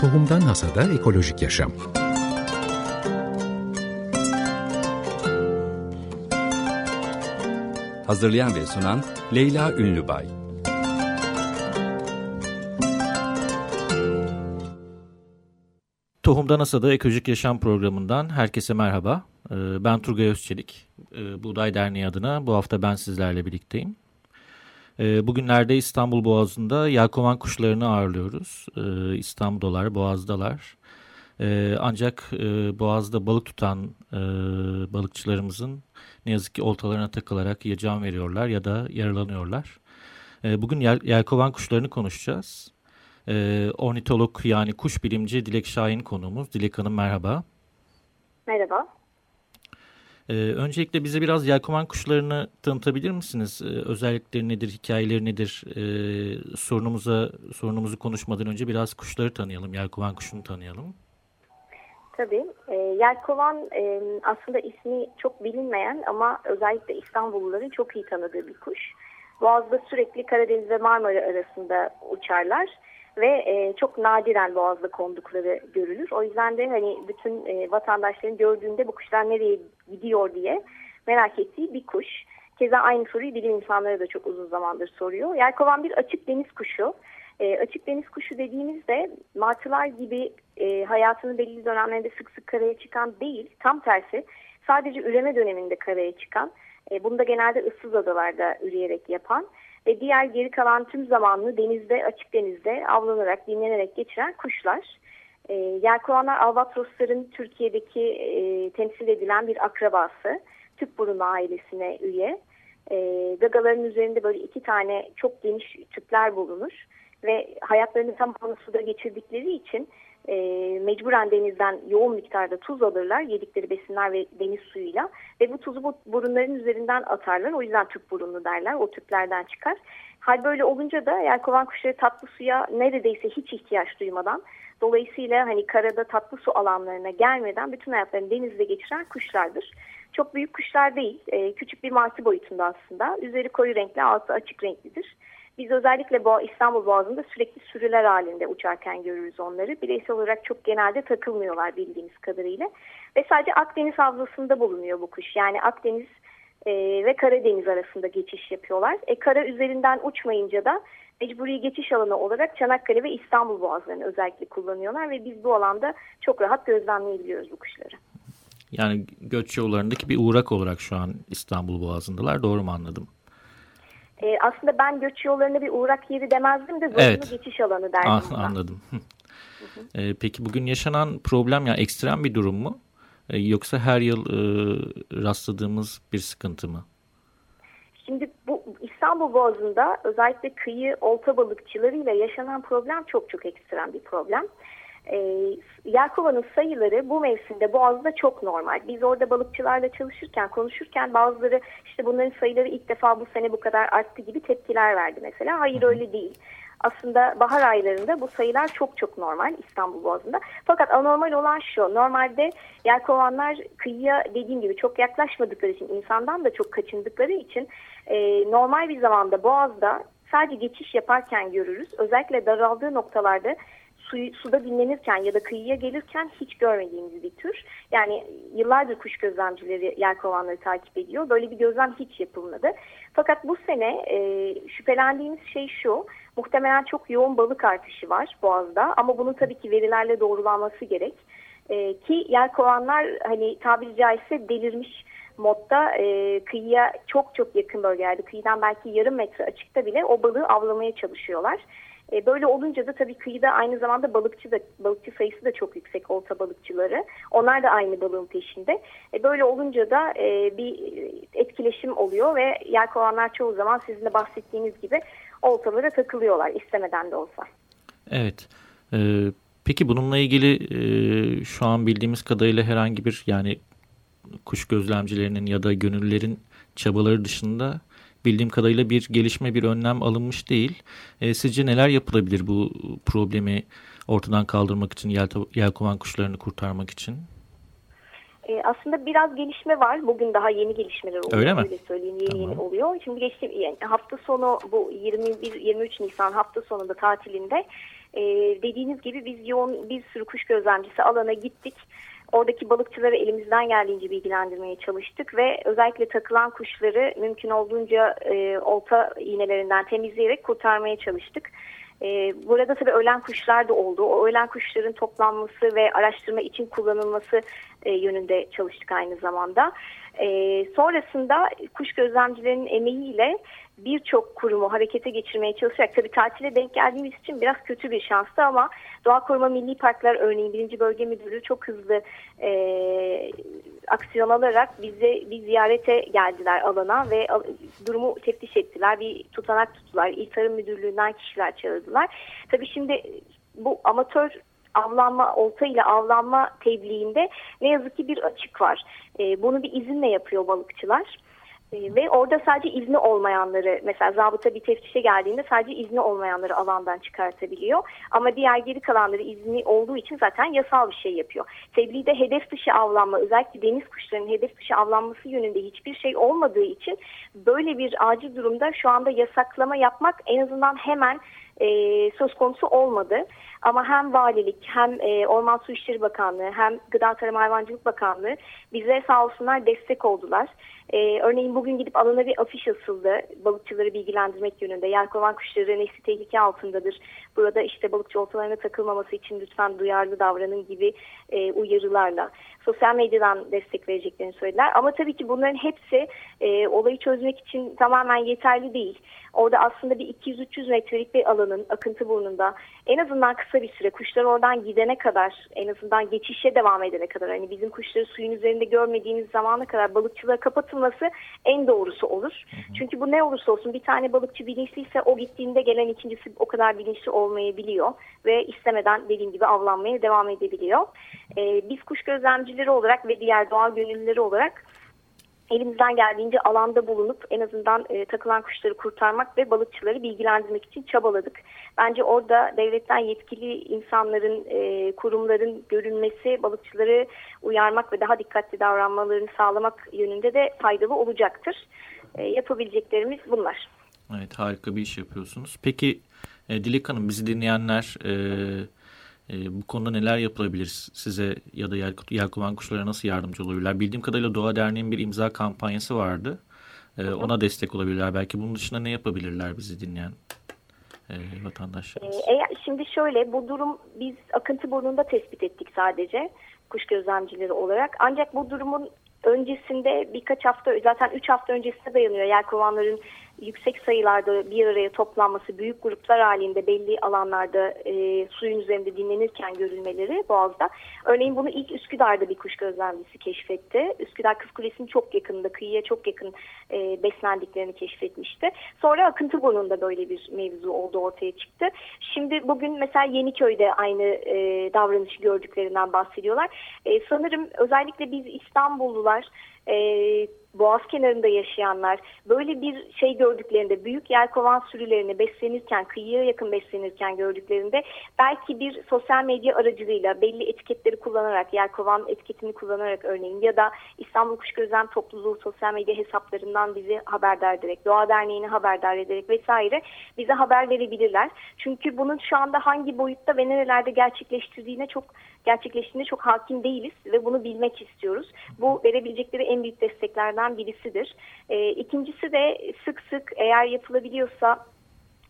Tohumdan Hasada Ekolojik Yaşam Hazırlayan ve sunan Leyla Ünlübay Tohumdan Hasada Ekolojik Yaşam programından herkese merhaba. Ee, ben Turgay Özçelik. Ee, Buğday Derneği adına bu hafta ben sizlerle birlikteyim. Ee, bugünlerde İstanbul Boğazı'nda yelkovan kuşlarını ağırlıyoruz. Ee, İstanbul'dalar, Boğaz'dalar. Ee, ancak e, Boğaz'da balık tutan e, balıkçılarımızın ne yazık ki oltalarına takılarak ya can veriyorlar ya da yaralanıyorlar. Bugün yel yelkovan kuşlarını konuşacağız. Ornitolog yani kuş bilimci Dilek Şahin konuğumuz. Dilek Hanım merhaba. Merhaba. Ee, öncelikle bize biraz yelkovan kuşlarını tanıtabilir misiniz? Ee, özellikleri nedir, hikayeleri nedir? Ee, sorunumuza sorunumuzu konuşmadan önce biraz kuşları tanıyalım, yelkovan kuşunu tanıyalım. Tabii. E, yelkovan e, aslında ismi çok bilinmeyen ama özellikle İstanbulluların çok iyi tanıdığı bir kuş. Boğaz'da sürekli Karadeniz ve Marmara arasında uçarlar ve e, çok nadiren boğazda kondukları görülür. O yüzden de hani bütün e, vatandaşların gördüğünde bu kuşlar nereye gidiyor diye merak ettiği bir kuş. Keza aynı soruyu bilim insanları da çok uzun zamandır soruyor. Yelkovan bir açık deniz kuşu. E, açık deniz kuşu dediğimizde martılar gibi e, hayatının belli dönemlerinde sık sık karaya çıkan değil. Tam tersi sadece üreme döneminde karaya çıkan, e, bunu da genelde ıssız adalarda üreyerek yapan ve diğer geri kalan tüm zamanını denizde, açık denizde avlanarak, dinlenerek geçiren kuşlar. E, Yelkovanlar albatrosların Türkiye'deki e, temsil edilen bir akrabası. Tüpburnu ailesine üye. E, gagaların üzerinde böyle iki tane çok geniş tüpler bulunur. Ve hayatlarını tamamını suda geçirdikleri için e, mecburen denizden yoğun miktarda tuz alırlar yedikleri besinler ve deniz suyuyla ve bu tuzu bu burunların üzerinden atarlar o yüzden tüp burunlu derler o tüplerden çıkar. Hal böyle olunca da yelkovan kuşları tatlı suya neredeyse hiç ihtiyaç duymadan dolayısıyla hani karada tatlı su alanlarına gelmeden bütün hayatlarını denizde geçiren kuşlardır. Çok büyük kuşlar değil e, küçük bir martı boyutunda aslında üzeri koyu renkli altı açık renklidir. Biz özellikle bu İstanbul Boğazı'nda sürekli sürüler halinde uçarken görürüz onları. Bireysel olarak çok genelde takılmıyorlar bildiğimiz kadarıyla. Ve sadece Akdeniz havzasında bulunuyor bu kuş. Yani Akdeniz e, ve Karadeniz arasında geçiş yapıyorlar. E, kara üzerinden uçmayınca da mecburi geçiş alanı olarak Çanakkale ve İstanbul Boğazlarını özellikle kullanıyorlar. Ve biz bu alanda çok rahat gözlemleyebiliyoruz bu kuşları. Yani göç yollarındaki bir uğrak olarak şu an İstanbul Boğazı'ndalar. Doğru mu anladım? E, aslında ben göç yollarına bir uğrak yeri demezdim de zorunlu evet. geçiş alanı derdim. Ah, anladım. e, peki bugün yaşanan problem ya yani ekstrem bir durum mu? E, yoksa her yıl e, rastladığımız bir sıkıntı mı? Şimdi bu İstanbul Boğazı'nda özellikle kıyı olta balıkçılarıyla yaşanan problem çok çok ekstrem bir problem e, Yelkova'nın sayıları bu mevsimde Boğaz'da çok normal. Biz orada balıkçılarla çalışırken, konuşurken bazıları işte bunların sayıları ilk defa bu sene bu kadar arttı gibi tepkiler verdi mesela. Hayır öyle değil. Aslında bahar aylarında bu sayılar çok çok normal İstanbul Boğazı'nda. Fakat anormal olan şu, normalde yelkovanlar kıyıya dediğim gibi çok yaklaşmadıkları için, insandan da çok kaçındıkları için e, normal bir zamanda Boğaz'da sadece geçiş yaparken görürüz. Özellikle daraldığı noktalarda suyu, suda dinlenirken ya da kıyıya gelirken hiç görmediğimiz bir tür. Yani yıllardır kuş gözlemcileri yelkovanları takip ediyor. Böyle bir gözlem hiç yapılmadı. Fakat bu sene e, şüphelendiğimiz şey şu. Muhtemelen çok yoğun balık artışı var Boğaz'da ama bunun tabii ki verilerle doğrulanması gerek. E, ki yelkovanlar hani tabiri caizse delirmiş modda e, kıyıya çok çok yakın bölgelerde kıyıdan belki yarım metre açıkta bile o balığı avlamaya çalışıyorlar. E, böyle olunca da tabii kıyıda aynı zamanda balıkçı da balıkçı sayısı da çok yüksek olta balıkçıları. Onlar da aynı balığın peşinde. E, böyle olunca da e, bir etkileşim oluyor ve yelkovanlar çoğu zaman sizin de bahsettiğiniz gibi oltalara takılıyorlar istemeden de olsa. Evet. Peki bununla ilgili şu an bildiğimiz kadarıyla herhangi bir yani kuş gözlemcilerinin ya da gönüllülerin çabaları dışında bildiğim kadarıyla bir gelişme, bir önlem alınmış değil. E, sizce neler yapılabilir bu problemi ortadan kaldırmak için, yel, yelkovan kuşlarını kurtarmak için? E, aslında biraz gelişme var. Bugün daha yeni gelişmeler oluyor. Öyle mi? Öyle söyleyeyim. Yeni tamam. yeni oluyor. Şimdi geçti yani hafta sonu bu 21 23 Nisan hafta sonunda tatilinde E, dediğiniz gibi biz yoğun bir sürü kuş gözlemcisi alana gittik. Oradaki balıkçıları elimizden geldiğince bilgilendirmeye çalıştık ve özellikle takılan kuşları mümkün olduğunca e, olta iğnelerinden temizleyerek kurtarmaya çalıştık. E, burada tabii ölen kuşlar da oldu. O ölen kuşların toplanması ve araştırma için kullanılması e, yönünde çalıştık aynı zamanda. E, sonrasında kuş gözlemcilerinin emeğiyle birçok kurumu harekete geçirmeye çalışarak tabii tatile denk geldiğimiz için biraz kötü bir şanstı ama Doğa Koruma Milli Parklar örneğin birinci Bölge Müdürü çok hızlı e, aksiyon alarak bize bir ziyarete geldiler alana ve durumu teftiş ettiler. Bir tutanak tuttular. İl Tarım Müdürlüğü'nden kişiler çağırdılar. Tabii şimdi bu amatör avlanma, olta ile avlanma tebliğinde ne yazık ki bir açık var. E, bunu bir izinle yapıyor balıkçılar. Ve orada sadece izni olmayanları mesela zabıta bir teftişe geldiğinde sadece izni olmayanları alandan çıkartabiliyor. Ama diğer geri kalanları izni olduğu için zaten yasal bir şey yapıyor. Tebliğde hedef dışı avlanma özellikle deniz kuşlarının hedef dışı avlanması yönünde hiçbir şey olmadığı için böyle bir acil durumda şu anda yasaklama yapmak en azından hemen e, söz konusu olmadı. Ama hem valilik hem e, Orman Su İşleri Bakanlığı hem Gıda Tarım Hayvancılık Bakanlığı bize sağ olsunlar destek oldular. E, örneğin bugün gidip alana bir afiş asıldı balıkçıları bilgilendirmek yönünde. Yelkovan kuşları nesli tehlike altındadır. Burada işte balıkçı oltalarına takılmaması için lütfen duyarlı davranın gibi e, uyarılarla. Sosyal medyadan destek vereceklerini söylediler. Ama tabii ki bunların hepsi e, olayı çözmek için tamamen yeterli değil. Orada aslında bir 200-300 metrelik bir alanın akıntı burnunda en azından kısa bir süre kuşlar oradan gidene kadar en azından geçişe devam edene kadar hani bizim kuşları suyun üzerinde görmediğimiz zamana kadar balıkçılığa kapatılması en doğrusu olur. Hı hı. Çünkü bu ne olursa olsun bir tane balıkçı bilinçliyse o gittiğinde gelen ikincisi o kadar bilinçli olmayabiliyor ve istemeden dediğim gibi avlanmaya devam edebiliyor. Ee, biz kuş gözlemcileri olarak ve diğer doğal gönüllüleri olarak elimizden geldiğince alanda bulunup en azından e, takılan kuşları kurtarmak ve balıkçıları bilgilendirmek için çabaladık. Bence orada devletten yetkili insanların, e, kurumların görünmesi, balıkçıları uyarmak ve daha dikkatli davranmalarını sağlamak yönünde de faydalı olacaktır. E, yapabileceklerimiz bunlar. Evet harika bir iş yapıyorsunuz. Peki e, Dilek Hanım bizi dinleyenler... E, e, bu konuda neler yapılabilir size ya da yelkovan kuşlara nasıl yardımcı olabilirler? Bildiğim kadarıyla Doğa Derneği'nin bir imza kampanyası vardı. E, ona destek olabilirler. Belki bunun dışında ne yapabilirler bizi dinleyen e, vatandaşlarımız? E, eğer, şimdi şöyle bu durum biz akıntı burnunda tespit ettik sadece kuş gözlemcileri olarak. Ancak bu durumun öncesinde birkaç hafta zaten 3 hafta öncesine dayanıyor. Yelkovanların yüksek sayılarda bir araya toplanması, büyük gruplar halinde belli alanlarda e, suyun üzerinde dinlenirken görülmeleri Boğaz'da. Örneğin bunu ilk Üsküdar'da bir kuş gözlemcisi keşfetti. Üsküdar Kız Kulesi'nin çok yakınında, kıyıya çok yakın e, beslendiklerini keşfetmişti. Sonra Akıntıburnu'nda böyle bir mevzu oldu ortaya çıktı. Şimdi bugün mesela Yeniköy'de aynı e, davranışı gördüklerinden bahsediyorlar. E, sanırım özellikle biz İstanbullular e, boğaz kenarında yaşayanlar böyle bir şey gördüklerinde büyük yelkovan sürülerini beslenirken kıyıya yakın beslenirken gördüklerinde belki bir sosyal medya aracılığıyla belli etiketleri kullanarak yelkovan etiketini kullanarak örneğin ya da İstanbul Kuş Gözlem Topluluğu sosyal medya hesaplarından bizi haberdar ederek Doğa Derneği'ni haberdar ederek vesaire bize haber verebilirler. Çünkü bunun şu anda hangi boyutta ve nerelerde gerçekleştirdiğine çok gerçekleştiğine çok hakim değiliz ve bunu bilmek istiyoruz. Bu verebilecekleri en büyük desteklerden birisidir. E, ikincisi de sık sık eğer yapılabiliyorsa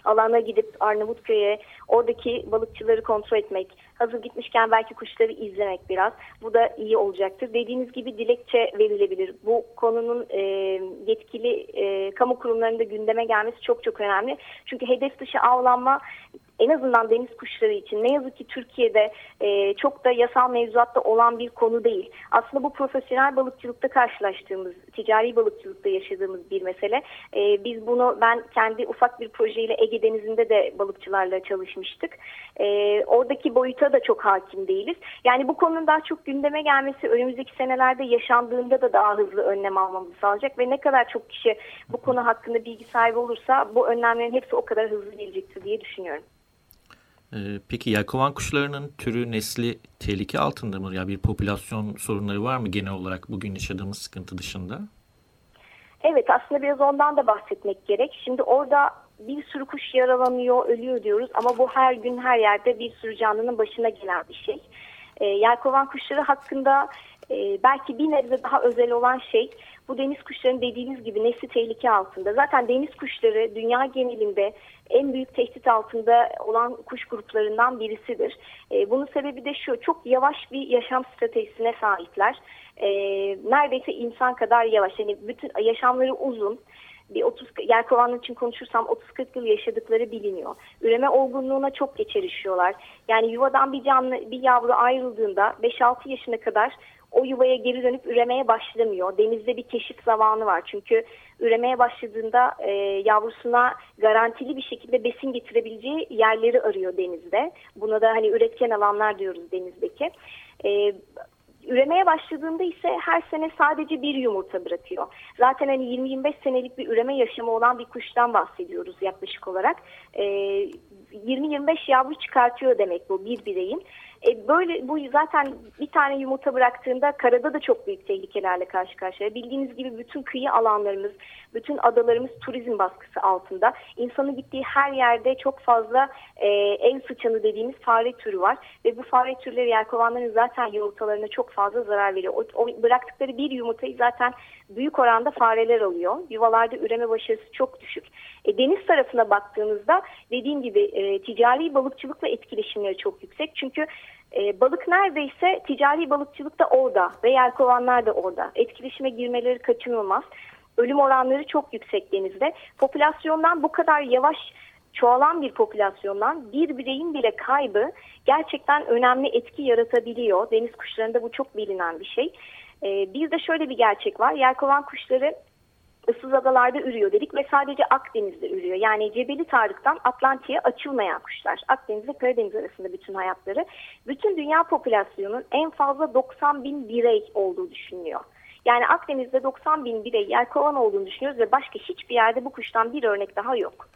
alana gidip Arnavutköy'e oradaki balıkçıları kontrol etmek, hazır gitmişken belki kuşları izlemek biraz. Bu da iyi olacaktır. Dediğiniz gibi dilekçe verilebilir. Bu konunun e, yetkili e, kamu kurumlarında gündeme gelmesi çok çok önemli. Çünkü hedef dışı avlanma en azından deniz kuşları için ne yazık ki Türkiye'de e, çok da yasal mevzuatta olan bir konu değil. Aslında bu profesyonel balıkçılıkta karşılaştığımız, ticari balıkçılıkta yaşadığımız bir mesele. E, biz bunu ben kendi ufak bir projeyle Ege Denizi'nde de balıkçılarla çalışmıştık. E, oradaki boyuta da çok hakim değiliz. Yani bu konunun daha çok gündeme gelmesi önümüzdeki senelerde yaşandığında da daha hızlı önlem almamızı sağlayacak ve ne kadar çok kişi bu konu hakkında bilgi sahibi olursa bu önlemlerin hepsi o kadar hızlı gelecektir diye düşünüyorum. Ee, peki yelkovan kuşlarının türü nesli tehlike altında mı? Ya bir popülasyon sorunları var mı genel olarak bugün yaşadığımız sıkıntı dışında? Evet aslında biraz ondan da bahsetmek gerek. Şimdi orada bir sürü kuş yaralanıyor, ölüyor diyoruz ama bu her gün her yerde bir sürü canlının başına gelen bir şey. E, yelkovan kuşları hakkında e, belki bir nebze daha özel olan şey bu deniz kuşlarının dediğiniz gibi nesli tehlike altında. Zaten deniz kuşları dünya genelinde en büyük tehdit altında olan kuş gruplarından birisidir. E, bunun sebebi de şu çok yavaş bir yaşam stratejisine sahipler. E, neredeyse insan kadar yavaş. Yani bütün yaşamları uzun bir 30 yelkovanlar için konuşursam 30-40 yıl yaşadıkları biliniyor. Üreme olgunluğuna çok geç erişiyorlar. Yani yuvadan bir canlı bir yavru ayrıldığında 5-6 yaşına kadar o yuvaya geri dönüp üremeye başlamıyor. Denizde bir keşif zamanı var. Çünkü üremeye başladığında e, yavrusuna garantili bir şekilde besin getirebileceği yerleri arıyor denizde. Buna da hani üretken alanlar diyoruz denizdeki. E, Üremeye başladığında ise her sene sadece bir yumurta bırakıyor. Zaten hani 20-25 senelik bir üreme yaşamı olan bir kuştan bahsediyoruz yaklaşık olarak. E, 20-25 yavru çıkartıyor demek bu bir bireyin. E, böyle bu zaten bir tane yumurta bıraktığında karada da çok büyük tehlikelerle karşı karşıya. Bildiğiniz gibi bütün kıyı alanlarımız, bütün adalarımız turizm baskısı altında. İnsanın gittiği her yerde çok fazla e, ev sıçanı dediğimiz fare türü var. Ve bu fare türleri yelkovanların zaten yumurtalarına çok fazla zarar veriyor. O, o bıraktıkları bir yumurtayı zaten büyük oranda fareler alıyor. Yuvalarda üreme başarısı çok düşük. E, deniz tarafına baktığınızda dediğim gibi e, ticari balıkçılıkla etkileşimleri çok yüksek. Çünkü e, balık neredeyse ticari balıkçılık da orada ve yelkovanlar da orada. Etkileşime girmeleri kaçınılmaz. Ölüm oranları çok yüksek denizde. Popülasyondan bu kadar yavaş çoğalan bir popülasyondan bir bireyin bile kaybı gerçekten önemli etki yaratabiliyor. Deniz kuşlarında bu çok bilinen bir şey. Ee, bir şöyle bir gerçek var. Yelkovan kuşları ıssız adalarda ürüyor dedik ve sadece Akdeniz'de ürüyor. Yani Cebeli Tarık'tan Atlantik'e açılmayan kuşlar. Akdeniz ve Karadeniz arasında bütün hayatları. Bütün dünya popülasyonunun en fazla 90 bin birey olduğu düşünülüyor. Yani Akdeniz'de 90 bin birey yelkovan olduğunu düşünüyoruz ve başka hiçbir yerde bu kuştan bir örnek daha yok.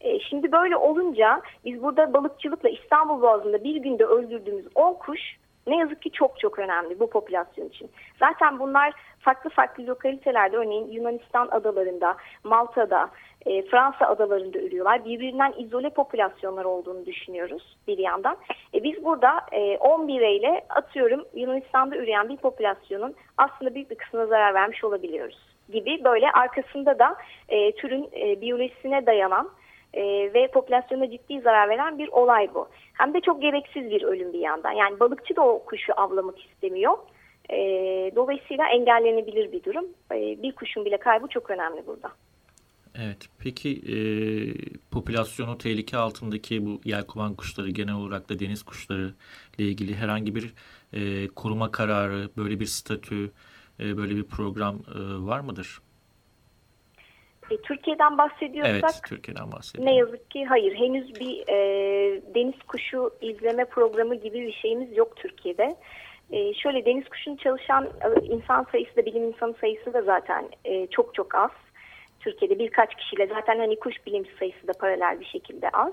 E, şimdi böyle olunca biz burada balıkçılıkla İstanbul Boğazı'nda bir günde öldürdüğümüz 10 kuş ne yazık ki çok çok önemli bu popülasyon için. Zaten bunlar farklı farklı lokalitelerde örneğin Yunanistan adalarında, Malta'da, e, Fransa adalarında ürüyorlar. Birbirinden izole popülasyonlar olduğunu düşünüyoruz bir yandan. E, biz burada e, 10 bireyle atıyorum Yunanistan'da üreyen bir popülasyonun aslında büyük bir kısmına zarar vermiş olabiliyoruz gibi böyle arkasında da e, türün e, biyolojisine dayanan e, ve popülasyona ciddi zarar veren bir olay bu. Hem de çok gereksiz bir ölüm bir yandan. Yani balıkçı da o kuşu avlamak istemiyor. E, dolayısıyla engellenebilir bir durum. E, bir kuşun bile kaybı çok önemli burada. Evet. Peki e, popülasyonu tehlike altındaki bu yelkovan kuşları genel olarak da deniz kuşları ile ilgili herhangi bir e, koruma kararı, böyle bir statü, e, böyle bir program e, var mıdır? E, Türkiye'den bahsediyorsak evet, Türkiye'den ne yazık ki hayır. Henüz bir e, deniz kuşu izleme programı gibi bir şeyimiz yok Türkiye'de. E, şöyle deniz kuşunu çalışan e, insan sayısı da bilim insanı sayısı da zaten e, çok çok az. Türkiye'de birkaç kişiyle zaten hani kuş bilimci sayısı da paralel bir şekilde az.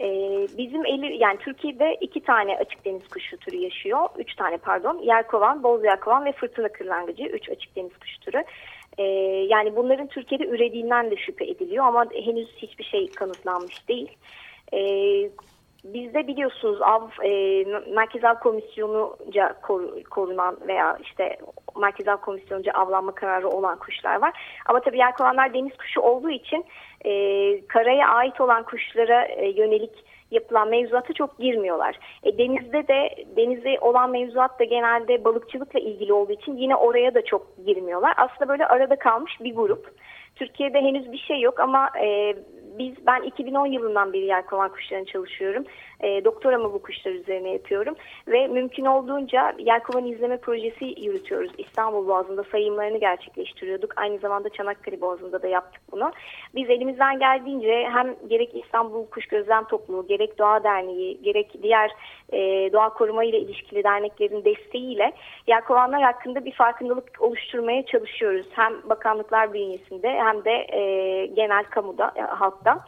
Ee, bizim eli yani Türkiye'de iki tane açık deniz kuşu türü yaşıyor. Üç tane pardon. Yelkovan, boz yelkovan ve fırtına kırlangıcı. Üç açık deniz kuşu türü. Ee, yani bunların Türkiye'de ürediğinden de şüphe ediliyor ama henüz hiçbir şey kanıtlanmış değil. Ee, Bizde biliyorsunuz av e, Merkez Av Komisyonu'nca kor, korunan veya işte Merkez Av Komisyonu'nca avlanma kararı olan kuşlar var. Ama tabii yelkovanlar deniz kuşu olduğu için e, karaya ait olan kuşlara e, yönelik yapılan mevzuata çok girmiyorlar. E, denizde de denizde olan mevzuat da genelde balıkçılıkla ilgili olduğu için yine oraya da çok girmiyorlar. Aslında böyle arada kalmış bir grup. Türkiye'de henüz bir şey yok ama e, biz ben 2010 yılından beri yelkovan kuşlarını çalışıyorum. E, doktoramı bu kuşlar üzerine yapıyorum ve mümkün olduğunca yelkovan izleme projesi yürütüyoruz. İstanbul Boğazı'nda sayımlarını gerçekleştiriyorduk. Aynı zamanda Çanakkale Boğazı'nda da yaptık bunu. Biz elimizden geldiğince hem gerek İstanbul Kuş Gözlem Topluluğu, gerek Doğa Derneği, gerek diğer e, doğa koruma ile ilişkili derneklerin desteğiyle yelkovanlar hakkında bir farkındalık oluşturmaya çalışıyoruz. Hem bakanlıklar bünyesinde hem de e, genel kamuda, e, halkta.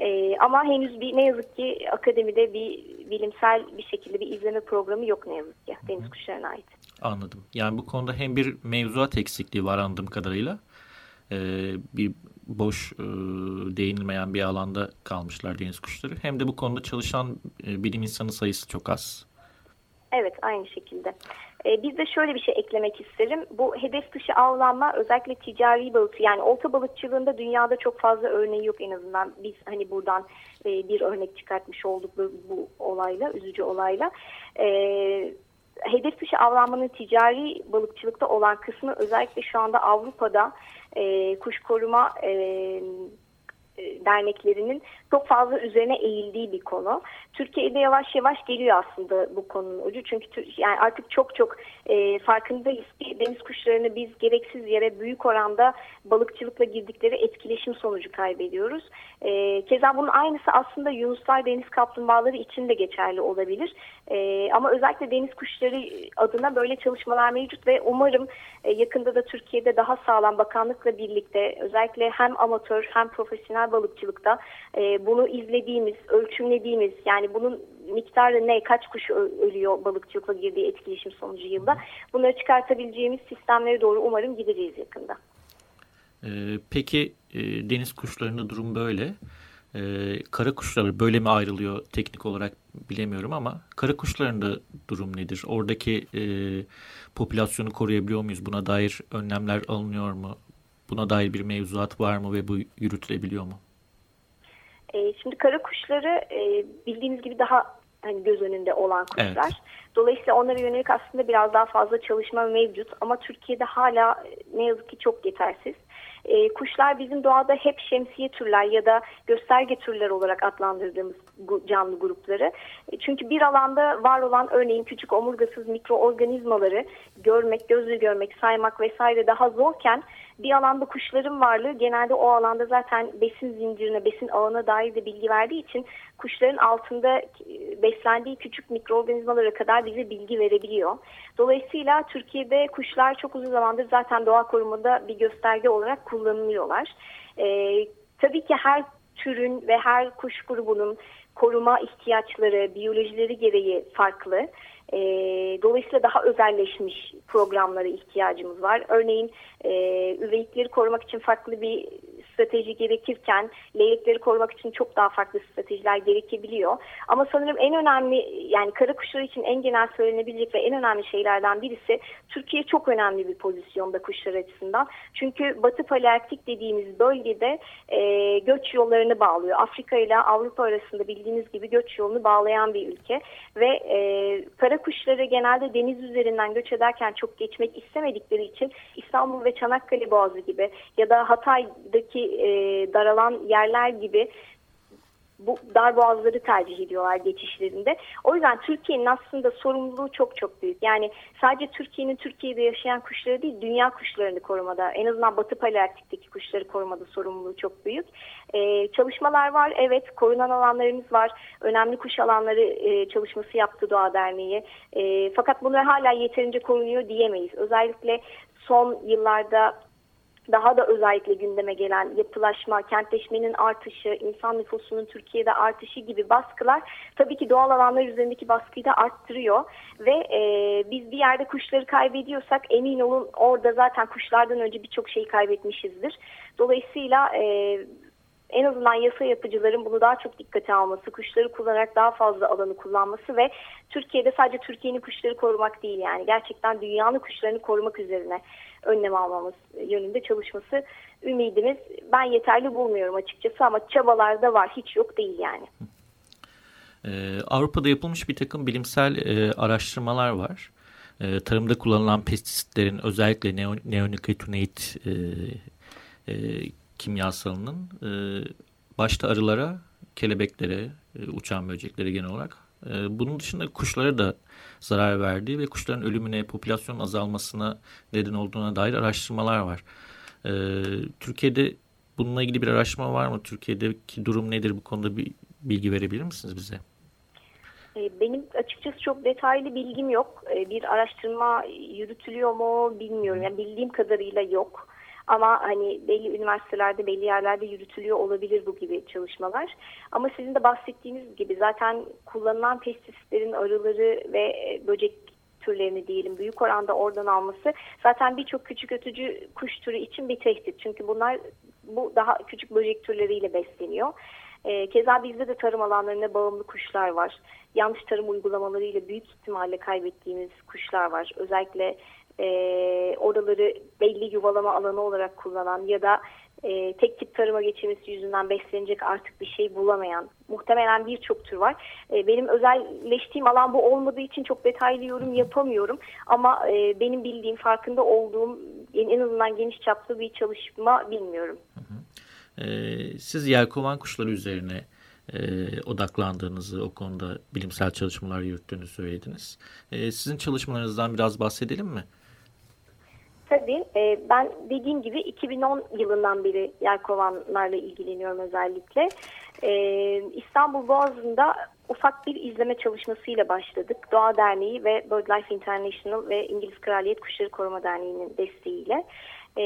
E, ama henüz bir ne yazık ki akademide bir bilimsel bir şekilde bir izleme programı yok ne yazık ki deniz kuşlarına ait. Anladım. Yani bu konuda hem bir mevzuat eksikliği var anladığım kadarıyla e, bir boş e, değinilmeyen bir alanda kalmışlar deniz kuşları. Hem de bu konuda çalışan e, bilim insanı sayısı çok az. Evet aynı şekilde. Ee, biz de şöyle bir şey eklemek isterim. Bu hedef dışı avlanma özellikle ticari balık yani olta balıkçılığında dünyada çok fazla örneği yok en azından. Biz hani buradan e, bir örnek çıkartmış olduk bu, bu olayla, üzücü olayla. E, hedef dışı avlanmanın ticari balıkçılıkta olan kısmı özellikle şu anda Avrupa'da e, kuş koruma e, derneklerinin çok fazla üzerine eğildiği bir konu. Türkiye'de yavaş yavaş geliyor aslında bu konunun ucu. Çünkü yani artık çok çok e, farkındayız ki deniz kuşlarını biz gereksiz yere büyük oranda balıkçılıkla girdikleri etkileşim sonucu kaybediyoruz. E, keza bunun aynısı aslında yunuslar deniz kaplumbağaları için de geçerli olabilir. E, ama özellikle deniz kuşları adına böyle çalışmalar mevcut ve umarım e, yakında da Türkiye'de daha sağlam bakanlıkla birlikte özellikle hem amatör hem profesyonel balıkçılıkta e, bunu izlediğimiz, ölçümlediğimiz yani bunun miktarı ne, kaç kuş ölüyor balıkçılıkla girdiği etkileşim sonucu yılda bunları çıkartabileceğimiz sistemlere doğru umarım gideceğiz yakında. Ee, peki e, deniz kuşlarında durum böyle. Ee, kara kuşları böyle mi ayrılıyor teknik olarak bilemiyorum ama kara kuşlarında durum nedir? Oradaki e, popülasyonu koruyabiliyor muyuz? Buna dair önlemler alınıyor mu? Buna dair bir mevzuat var mı ve bu yürütülebiliyor mu? E, şimdi kara kuşları e, bildiğiniz gibi daha hani göz önünde olan kuşlar. Evet. Dolayısıyla onlara yönelik aslında biraz daha fazla çalışma mevcut ama Türkiye'de hala e, ne yazık ki çok yetersiz. E, kuşlar bizim doğada hep şemsiye türler ya da gösterge türler olarak adlandırdığımız canlı grupları. E, çünkü bir alanda var olan örneğin küçük omurgasız mikroorganizmaları görmek, gözle görmek, saymak vesaire daha zorken bir alanda kuşların varlığı genelde o alanda zaten besin zincirine, besin ağına dair de bilgi verdiği için kuşların altında e, beslendiği küçük mikroorganizmalara kadar bize bilgi verebiliyor. Dolayısıyla Türkiye'de kuşlar çok uzun zamandır zaten doğa korumada bir gösterge olarak kullanılıyorlar. Ee, tabii ki her türün ve her kuş grubunun koruma ihtiyaçları, biyolojileri gereği farklı. E, dolayısıyla daha özelleşmiş programlara ihtiyacımız var. Örneğin e, üveyikleri korumak için farklı bir strateji gerekirken leylekleri korumak için çok daha farklı stratejiler gerekebiliyor. Ama sanırım en önemli yani kara kuşları için en genel söylenebilecek ve en önemli şeylerden birisi Türkiye çok önemli bir pozisyonda kuşlar açısından. Çünkü Batı Palearktik dediğimiz bölgede e, göç yollarını bağlıyor. Afrika ile Avrupa arasında bildiğiniz gibi göç yolunu bağlayan bir ülke ve e, kara kuşları genelde deniz üzerinden göç ederken çok geçmek istemedikleri için İstanbul ve Çanakkale Boğazı gibi ya da Hatay'daki e, daralan yerler gibi bu dar boğazları tercih ediyorlar geçişlerinde. O yüzden Türkiye'nin aslında sorumluluğu çok çok büyük. Yani sadece Türkiye'nin Türkiye'de yaşayan kuşları değil, dünya kuşlarını korumada, en azından Batı Palearktik'teki kuşları korumada sorumluluğu çok büyük. Ee, çalışmalar var, evet korunan alanlarımız var. Önemli kuş alanları e, çalışması yaptı Doğa Derneği. E, fakat bunlar hala yeterince korunuyor diyemeyiz. Özellikle son yıllarda daha da özellikle gündeme gelen yapılaşma, kentleşmenin artışı, insan nüfusunun Türkiye'de artışı gibi baskılar tabii ki doğal alanlar üzerindeki baskıyı da arttırıyor. Ve e, biz bir yerde kuşları kaybediyorsak emin olun orada zaten kuşlardan önce birçok şeyi kaybetmişizdir. Dolayısıyla e, en azından yasa yapıcıların bunu daha çok dikkate alması, kuşları kullanarak daha fazla alanı kullanması ve Türkiye'de sadece Türkiye'nin kuşları korumak değil yani. Gerçekten dünyanın kuşlarını korumak üzerine önlem almamız yönünde çalışması ümidimiz. Ben yeterli bulmuyorum açıkçası ama çabalar da var hiç yok değil yani. Ee, Avrupa'da yapılmış bir takım bilimsel e, araştırmalar var. E, tarımda kullanılan pestisitlerin özellikle neonicotinoid e, e, kimyasalının e, başta arılara, kelebeklere, e, uçan böceklere genel olarak bunun dışında kuşlara da zarar verdiği ve kuşların ölümüne, popülasyon azalmasına neden olduğuna dair araştırmalar var. E, Türkiye'de bununla ilgili bir araştırma var mı? Türkiye'deki durum nedir? Bu konuda bir bilgi verebilir misiniz bize? E, benim açıkçası çok detaylı bilgim yok. Bir araştırma yürütülüyor mu bilmiyorum. Yani bildiğim kadarıyla yok. Ama hani belli üniversitelerde, belli yerlerde yürütülüyor olabilir bu gibi çalışmalar. Ama sizin de bahsettiğiniz gibi zaten kullanılan pestisitlerin arıları ve e, böcek türlerini diyelim büyük oranda oradan alması zaten birçok küçük ötücü kuş türü için bir tehdit. Çünkü bunlar bu daha küçük böcek türleriyle besleniyor. E, keza bizde de tarım alanlarına bağımlı kuşlar var. Yanlış tarım uygulamalarıyla büyük ihtimalle kaybettiğimiz kuşlar var. Özellikle e, oraları belli yuvalama alanı olarak kullanan ya da e, tek tip tarıma geçirmesi yüzünden beslenecek artık bir şey bulamayan muhtemelen birçok tür var. E, benim özelleştiğim alan bu olmadığı için çok detaylı yorum yapamıyorum ama e, benim bildiğim farkında olduğum en azından geniş çaplı bir çalışma bilmiyorum. Hı hı. E, siz yelkovan kuşları üzerine e, odaklandığınızı, o konuda bilimsel çalışmalar yürüttüğünü söylediniz. E, sizin çalışmalarınızdan biraz bahsedelim mi? Tabii. E, ben dediğim gibi 2010 yılından beri yelkovanlarla ilgileniyorum özellikle. E, İstanbul Boğazı'nda ufak bir izleme çalışmasıyla başladık. Doğa Derneği ve BirdLife International ve İngiliz Kraliyet Kuşları Koruma Derneği'nin desteğiyle. E,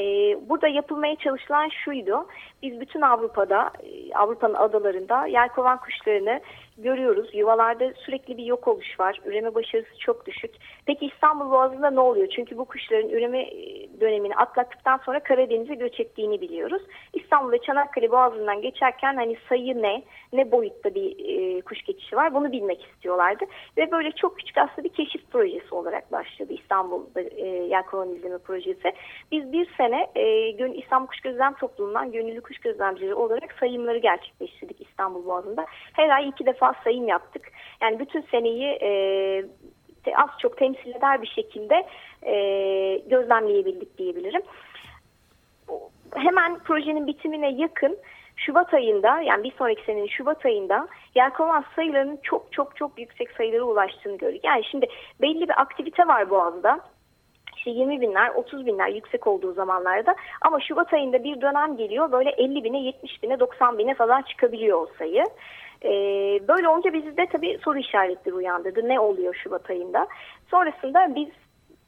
burada yapılmaya çalışılan şuydu. Biz bütün Avrupa'da, e, Avrupa'nın adalarında yelkovan kuşlarını görüyoruz. Yuvalarda sürekli bir yok oluş var. Üreme başarısı çok düşük. Peki İstanbul Boğazı'nda ne oluyor? Çünkü bu kuşların üreme e, dönemini atlattıktan sonra Karadeniz'e göç ettiğini biliyoruz. İstanbul ve Çanakkale Boğazı'ndan geçerken hani sayı ne, ne boyutta bir e, kuş geçişi var bunu bilmek istiyorlardı. Ve böyle çok küçük aslında bir keşif projesi olarak başladı İstanbul'da e, Yelkovan İzleme Projesi. Biz bir sene e, İstanbul Kuş Gözlem Topluluğu'ndan gönüllü kuş gözlemcileri olarak sayımları gerçekleştirdik İstanbul Boğazı'nda. Her ay iki defa sayım yaptık. Yani bütün seneyi e, az çok temsil eder bir şekilde e, gözlemleyebildik diyebilirim. Hemen projenin bitimine yakın Şubat ayında yani bir sonraki senenin Şubat ayında yelkovan sayılarının çok çok çok yüksek sayılara ulaştığını gördük. Yani şimdi belli bir aktivite var Boğaz'da işte 20 binler 30 binler yüksek olduğu zamanlarda ama Şubat ayında bir dönem geliyor böyle 50 bine 70 bine 90 bine falan çıkabiliyor o sayı. Ee, böyle olunca bizde tabii soru işaretleri uyandırdı. Ne oluyor Şubat ayında? Sonrasında biz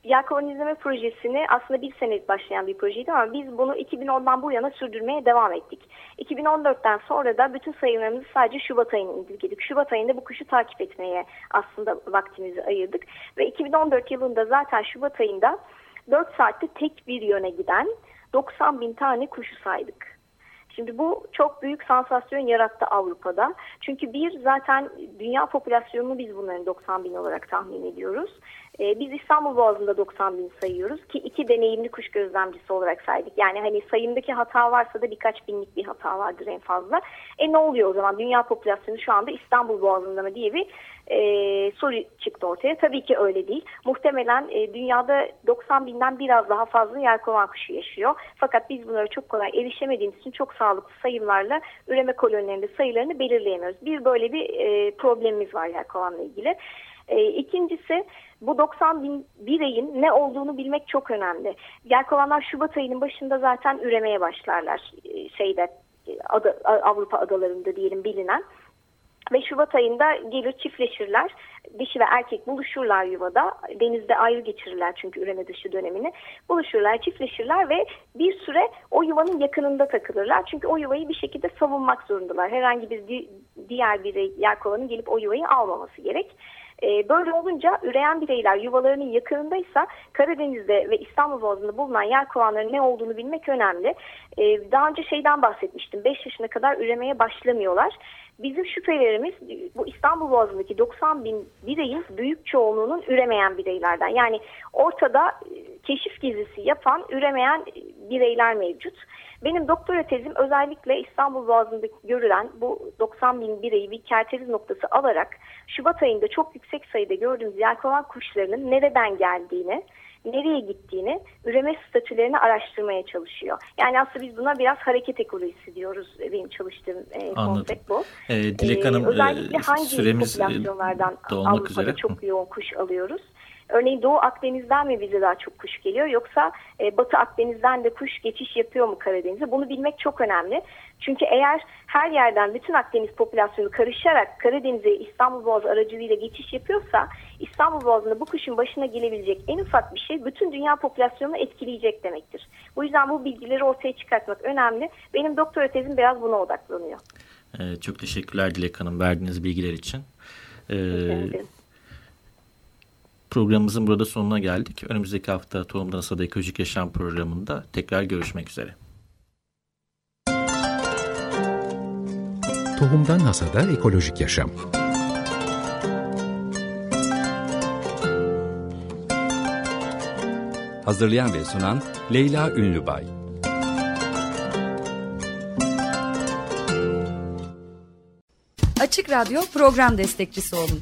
Yelkovan İzleme Projesi'ni aslında bir sene başlayan bir projeydi ama biz bunu 2010'dan bu yana sürdürmeye devam ettik. 2014'ten sonra da bütün sayılarımızı sadece Şubat ayına indirgedik. Şubat ayında bu kuşu takip etmeye aslında vaktimizi ayırdık. Ve 2014 yılında zaten Şubat ayında 4 saatte tek bir yöne giden 90 bin tane kuşu saydık. Şimdi bu çok büyük sansasyon yarattı Avrupa'da. Çünkü bir zaten dünya popülasyonunu biz bunların 90 bin olarak tahmin ediyoruz. Ee, biz İstanbul Boğazı'nda 90 bin sayıyoruz ki iki deneyimli kuş gözlemcisi olarak saydık. Yani hani sayımdaki hata varsa da birkaç binlik bir hata vardır en fazla. E ne oluyor o zaman dünya popülasyonu şu anda İstanbul Boğazı'nda mı diye bir e, soru çıktı ortaya. Tabii ki öyle değil. Muhtemelen e, dünyada 90 binden biraz daha fazla yelkovan kuşu yaşıyor. Fakat biz bunlara çok kolay erişemediğimiz için çok sağlıklı sayımlarla üreme kolonilerinde sayılarını belirleyemiyoruz. Bir böyle bir e, problemimiz var yelkovanla ilgili. E, ikincisi bu 90 bin bireyin ne olduğunu bilmek çok önemli. Yelkovanlar Şubat ayının başında zaten üremeye başlarlar e, şeyde e, ada, Avrupa adalarında diyelim bilinen. Ve Şubat ayında gelir çiftleşirler. Dişi ve erkek buluşurlar yuvada. Denizde ayrı geçirirler çünkü üreme dışı dönemini. Buluşurlar, çiftleşirler ve bir süre o yuvanın yakınında takılırlar. Çünkü o yuvayı bir şekilde savunmak zorundalar. Herhangi bir di diğer bir yer kovanın gelip o yuvayı almaması gerek. E, böyle olunca üreyen bireyler yuvalarının yakınındaysa Karadeniz'de ve İstanbul Boğazı'nda bulunan yer kovanların ne olduğunu bilmek önemli. E, daha önce şeyden bahsetmiştim. 5 yaşına kadar üremeye başlamıyorlar. Bizim şüphelerimiz bu İstanbul Boğazı'ndaki 90 bin bireyin büyük çoğunluğunun üremeyen bireylerden. Yani ortada e, keşif gezisi yapan, üremeyen bireyler mevcut. Benim doktora tezim özellikle İstanbul Boğazı'nda görülen bu 90 bin bireyi bir kerteriz noktası alarak Şubat ayında çok yüksek sayıda gördüğümüz yelkovan kuşlarının nereden geldiğini, nereye gittiğini, üreme statülerini araştırmaya çalışıyor. Yani aslında biz buna biraz hareket ekolojisi diyoruz. Benim çalıştığım e, konsept bu. E, Dilek Hanım, e, özellikle hangi süremiz popülasyonlardan Avrupa'da üzere. çok yoğun kuş alıyoruz? Örneğin Doğu Akdeniz'den mi bize daha çok kuş geliyor yoksa e, Batı Akdeniz'den de kuş geçiş yapıyor mu Karadeniz'e? Bunu bilmek çok önemli. Çünkü eğer her yerden bütün Akdeniz popülasyonu karışarak Karadeniz'e İstanbul Boğazı aracılığıyla geçiş yapıyorsa İstanbul Boğazı'nda bu kuşun başına gelebilecek en ufak bir şey bütün dünya popülasyonunu etkileyecek demektir. Bu yüzden bu bilgileri ortaya çıkartmak önemli. Benim doktora tezim biraz buna odaklanıyor. Ee, çok teşekkürler Dilek Hanım verdiğiniz bilgiler için. Ee, Programımızın burada sonuna geldik. Önümüzdeki hafta Tohumdan Asada Ekolojik Yaşam programında tekrar görüşmek üzere. Tohumdan Hasada Ekolojik Yaşam Hazırlayan ve sunan Leyla Ünlübay Açık Radyo program destekçisi olun.